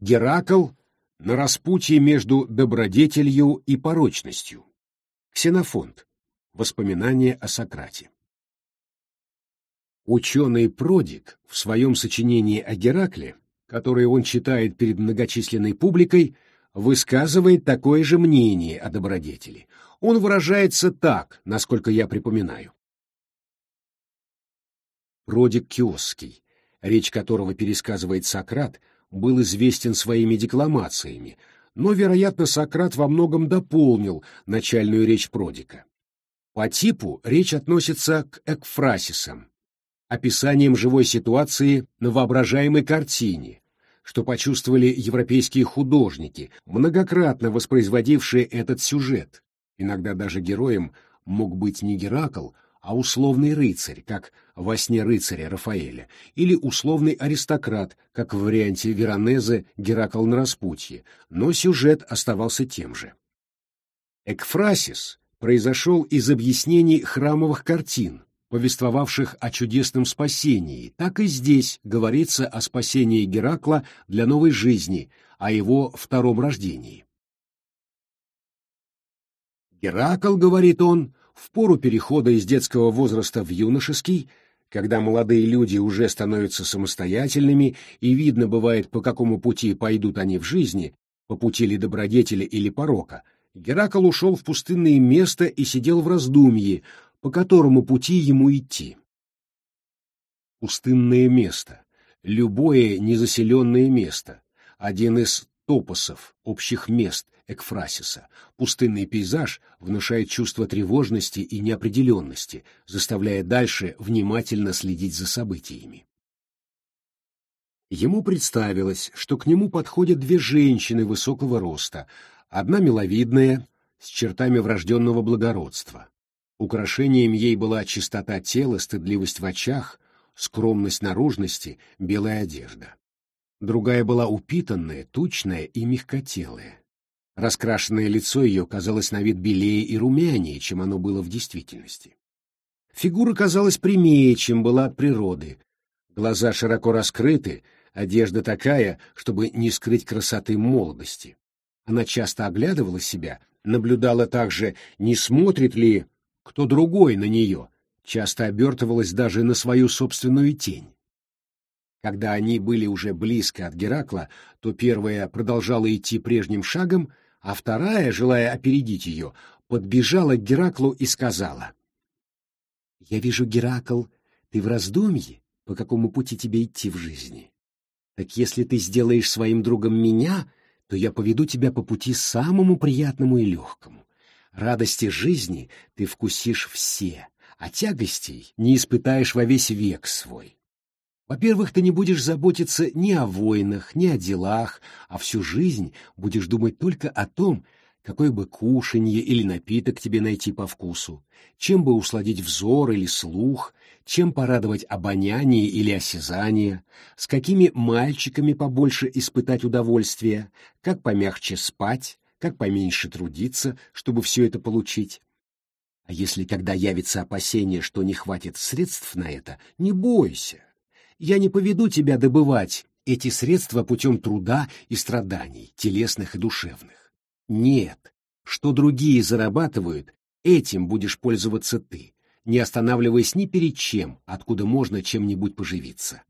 Геракл на распутье между добродетелью и порочностью. Ксенофонт. Воспоминания о Сократе. Ученый Продик в своем сочинении о Геракле, которое он читает перед многочисленной публикой, высказывает такое же мнение о добродетели. Он выражается так, насколько я припоминаю. Продик Киосский, речь которого пересказывает Сократ, был известен своими декламациями, но, вероятно, Сократ во многом дополнил начальную речь Продика. По типу речь относится к экфрасисам, описанием живой ситуации на воображаемой картине, что почувствовали европейские художники, многократно воспроизводившие этот сюжет. Иногда даже героем мог быть не Геракл, а условный рыцарь, как во сне рыцаря Рафаэля, или условный аристократ, как в варианте Веронезе Геракл на распутье, но сюжет оставался тем же. Экфрасис произошел из объяснений храмовых картин, повествовавших о чудесном спасении, так и здесь говорится о спасении Геракла для новой жизни, о его втором рождении. Геракл, говорит он, в пору перехода из детского возраста в юношеский, когда молодые люди уже становятся самостоятельными и видно бывает, по какому пути пойдут они в жизни, по пути ли добродетели или порока, Геракл ушел в пустынное место и сидел в раздумье, по которому пути ему идти. Пустынное место, любое незаселенное место, один из топосов, общих мест Экфрасиса. Пустынный пейзаж внушает чувство тревожности и неопределенности, заставляя дальше внимательно следить за событиями. Ему представилось, что к нему подходят две женщины высокого роста, одна миловидная, с чертами врожденного благородства, Украшением ей была чистота тела, стыдливость в очах, скромность наружности, белая одежда. Другая была упитанная, тучная и мягкотелая. Раскрашенное лицо ее казалось на вид белее и румянее, чем оно было в действительности. Фигура казалась прямее, чем была от природы. Глаза широко раскрыты, одежда такая, чтобы не скрыть красоты молодости. Она часто оглядывала себя, наблюдала также, не смотрит ли кто другой на нее, часто обертывалась даже на свою собственную тень. Когда они были уже близко от Геракла, то первая продолжала идти прежним шагом, а вторая, желая опередить ее, подбежала к Гераклу и сказала. «Я вижу, Геракл, ты в раздумье, по какому пути тебе идти в жизни. Так если ты сделаешь своим другом меня, то я поведу тебя по пути самому приятному и легкому. Радости жизни ты вкусишь все, а тягостей не испытаешь во весь век свой. Во-первых, ты не будешь заботиться ни о войнах, ни о делах, а всю жизнь будешь думать только о том, какое бы кушанье или напиток тебе найти по вкусу, чем бы усладить взор или слух, чем порадовать обоняние или осязание, с какими мальчиками побольше испытать удовольствие, как помягче спать, как поменьше трудиться, чтобы все это получить. А если когда явится опасение, что не хватит средств на это, не бойся. Я не поведу тебя добывать эти средства путем труда и страданий, телесных и душевных. Нет, что другие зарабатывают, этим будешь пользоваться ты, не останавливаясь ни перед чем, откуда можно чем-нибудь поживиться.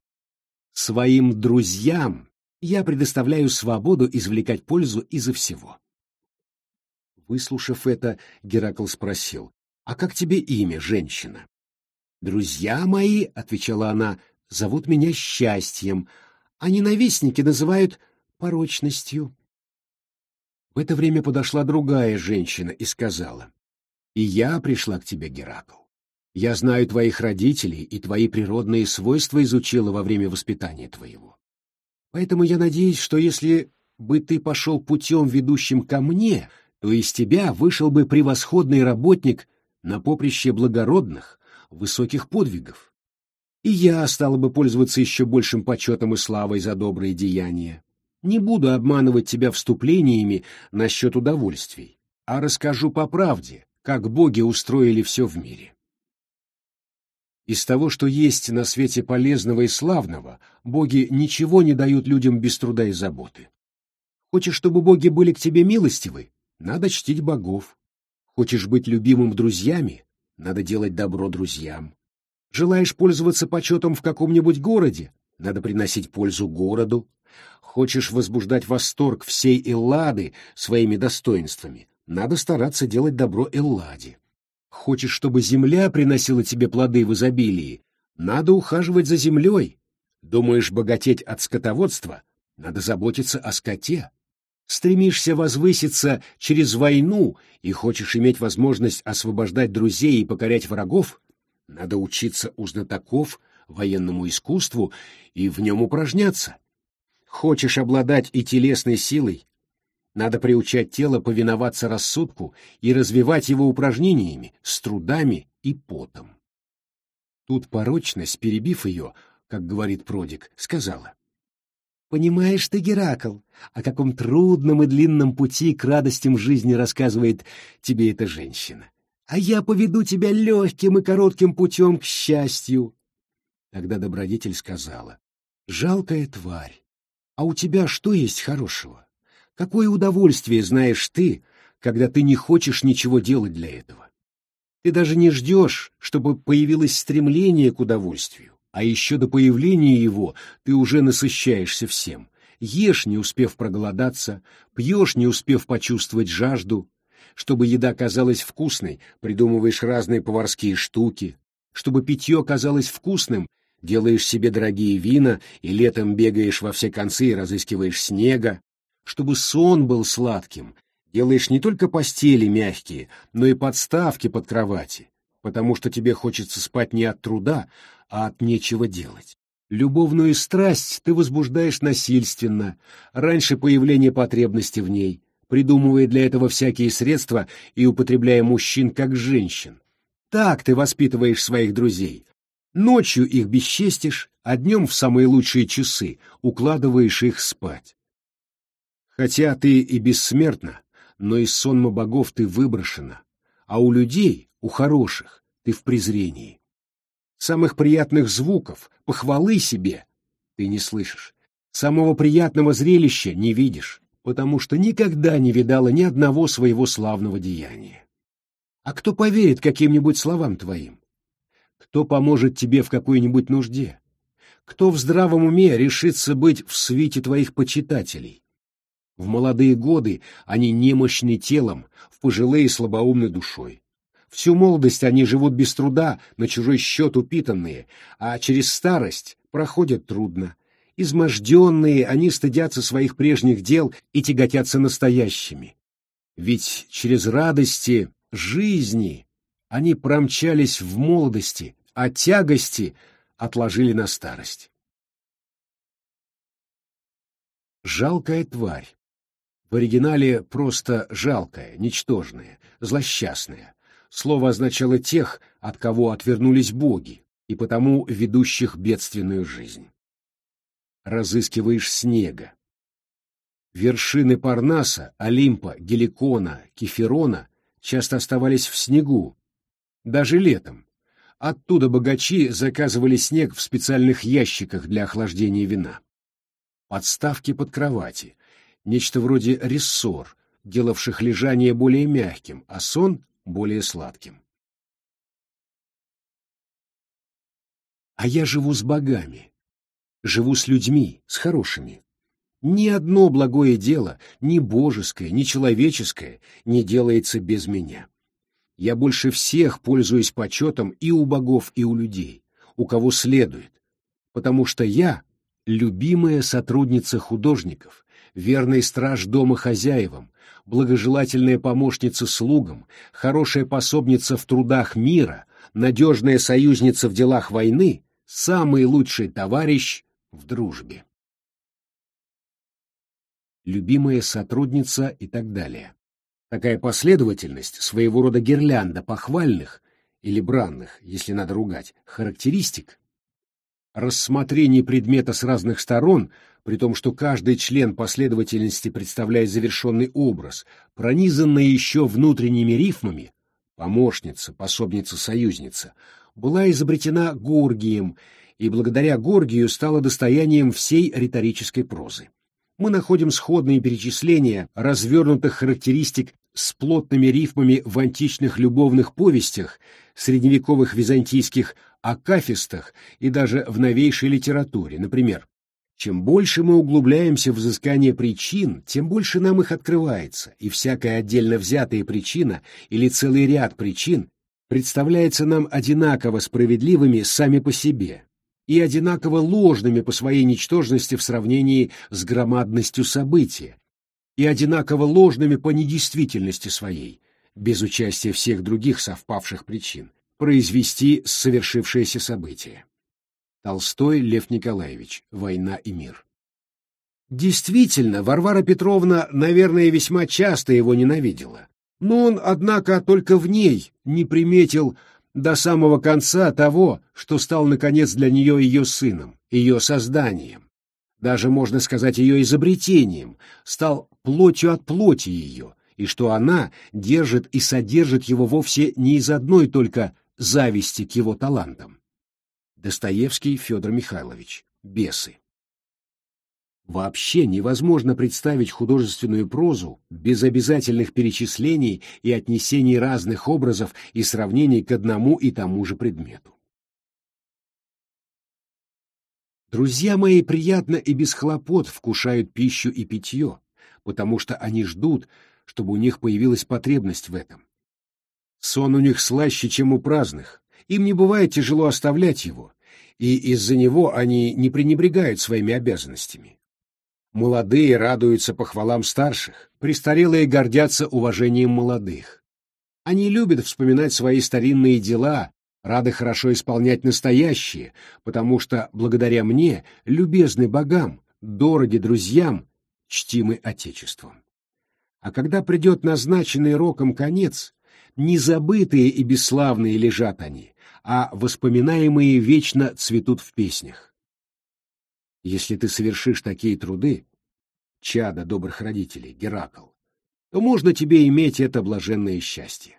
Своим друзьям я предоставляю свободу извлекать пользу изо всего. Выслушав это, Геракл спросил, «А как тебе имя, женщина?» «Друзья мои», — отвечала она, — «зовут меня счастьем, а ненавистники называют порочностью». В это время подошла другая женщина и сказала, «И я пришла к тебе, Геракл. Я знаю твоих родителей и твои природные свойства изучила во время воспитания твоего. Поэтому я надеюсь, что если бы ты пошел путем, ведущим ко мне, то из тебя вышел бы превосходный работник на поприще благородных, высоких подвигов. И я стала бы пользоваться еще большим почетом и славой за добрые деяния. Не буду обманывать тебя вступлениями насчет удовольствий, а расскажу по правде, как боги устроили все в мире. Из того, что есть на свете полезного и славного, боги ничего не дают людям без труда и заботы. Хочешь, чтобы боги были к тебе милостивы? Надо чтить богов. Хочешь быть любимым друзьями? Надо делать добро друзьям. Желаешь пользоваться почетом в каком-нибудь городе? Надо приносить пользу городу. Хочешь возбуждать восторг всей Эллады своими достоинствами? Надо стараться делать добро Элладе. Хочешь, чтобы земля приносила тебе плоды в изобилии? Надо ухаживать за землей. Думаешь богатеть от скотоводства? Надо заботиться о скоте. Стремишься возвыситься через войну и хочешь иметь возможность освобождать друзей и покорять врагов? Надо учиться у знатоков военному искусству и в нем упражняться. Хочешь обладать и телесной силой? Надо приучать тело повиноваться рассудку и развивать его упражнениями, с трудами и потом. Тут порочность, перебив ее, как говорит Продик, сказала. «Понимаешь ты, Геракл, о каком трудном и длинном пути к радостям жизни рассказывает тебе эта женщина. А я поведу тебя легким и коротким путем к счастью. Тогда добродетель сказала, «Жалкая тварь, а у тебя что есть хорошего? Какое удовольствие знаешь ты, когда ты не хочешь ничего делать для этого? Ты даже не ждешь, чтобы появилось стремление к удовольствию, а еще до появления его ты уже насыщаешься всем. Ешь, не успев проголодаться, пьешь, не успев почувствовать жажду. Чтобы еда казалась вкусной, придумываешь разные поварские штуки. Чтобы питье казалось вкусным, делаешь себе дорогие вина и летом бегаешь во все концы и разыскиваешь снега, чтобы сон был сладким, делаешь не только постели мягкие, но и подставки под кровати, потому что тебе хочется спать не от труда, а от нечего делать. Любовную страсть ты возбуждаешь насильственно, раньше появления потребности в ней, придумывая для этого всякие средства и употребляя мужчин как женщин. Так ты воспитываешь своих друзей, Ночью их бесчестишь, а днем в самые лучшие часы укладываешь их спать. Хотя ты и бессмертна, но из сонма богов ты выброшена, а у людей, у хороших, ты в презрении. Самых приятных звуков, похвалы себе ты не слышишь, самого приятного зрелища не видишь, потому что никогда не видала ни одного своего славного деяния. А кто поверит каким-нибудь словам твоим? Кто поможет тебе в какой-нибудь нужде? Кто в здравом уме решится быть в свите твоих почитателей? В молодые годы они немощны телом, в пожилые слабоумны душой. Всю молодость они живут без труда, на чужой счет упитанные, а через старость проходят трудно. Изможденные они стыдятся своих прежних дел и тяготятся настоящими. Ведь через радости жизни они промчались в молодости, а тягости отложили на старость. Жалкая тварь. В оригинале просто жалкая, ничтожная, злосчастная. Слово означало тех, от кого отвернулись боги, и потому ведущих бедственную жизнь. Разыскиваешь снега. Вершины Парнаса, Олимпа, Геликона, Кеферона часто оставались в снегу, даже летом, Оттуда богачи заказывали снег в специальных ящиках для охлаждения вина. Подставки под кровати, нечто вроде рессор, делавших лежание более мягким, а сон более сладким. А я живу с богами, живу с людьми, с хорошими. Ни одно благое дело, ни божеское, ни человеческое, не делается без меня. Я больше всех пользуюсь почетом и у богов, и у людей, у кого следует, потому что я — любимая сотрудница художников, верный страж дома хозяевам, благожелательная помощница слугам, хорошая пособница в трудах мира, надежная союзница в делах войны, самый лучший товарищ в дружбе. Любимая сотрудница и так далее. Такая последовательность, своего рода гирлянда похвальных или бранных, если надо ругать, характеристик, рассмотрение предмета с разных сторон, при том, что каждый член последовательности представляет завершенный образ, пронизанный еще внутренними рифмами, помощница, пособница, союзница, была изобретена Горгием и благодаря Горгию стала достоянием всей риторической прозы. мы находим сходные перечисления развернутых характеристик с плотными рифмами в античных любовных повестях, средневековых византийских акафистах и даже в новейшей литературе. Например, чем больше мы углубляемся в изыскание причин, тем больше нам их открывается, и всякая отдельно взятая причина или целый ряд причин представляется нам одинаково справедливыми сами по себе и одинаково ложными по своей ничтожности в сравнении с громадностью события, и одинаково ложными по недействительности своей, без участия всех других совпавших причин, произвести совершившееся событие. Толстой Лев Николаевич. Война и мир. Действительно, Варвара Петровна, наверное, весьма часто его ненавидела. Но он, однако, только в ней не приметил до самого конца того, что стал, наконец, для нее ее сыном, ее созданием. Даже, можно сказать, ее изобретением, стал плотью от плоти ее, и что она держит и содержит его вовсе не из одной только зависти к его талантам. Достоевский Федор Михайлович. Бесы. Вообще невозможно представить художественную прозу без обязательных перечислений и отнесений разных образов и сравнений к одному и тому же предмету. Друзья мои приятно и без хлопот вкушают пищу и питье, потому что они ждут, чтобы у них появилась потребность в этом. Сон у них слаще, чем у праздных, им не бывает тяжело оставлять его, и из-за него они не пренебрегают своими обязанностями. Молодые радуются похвалам старших, престарелые гордятся уважением молодых. Они любят вспоминать свои старинные дела, рады хорошо исполнять настоящие, потому что, благодаря мне, любезны богам, дороги друзьям, чтимы Отечеством. А когда придет назначенный роком конец, незабытые и бесславные лежат они, а воспоминаемые вечно цветут в песнях. Если ты совершишь такие труды, чада добрых родителей, Геракл, то можно тебе иметь это блаженное счастье.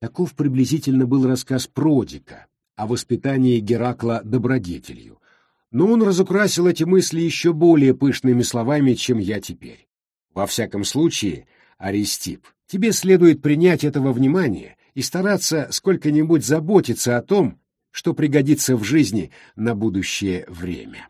Таков приблизительно был рассказ Продика о воспитании Геракла добродетелью, но он разукрасил эти мысли еще более пышными словами, чем я теперь. Во всяком случае, Аристип, тебе следует принять этого внимания и стараться сколько-нибудь заботиться о том, что пригодится в жизни на будущее время.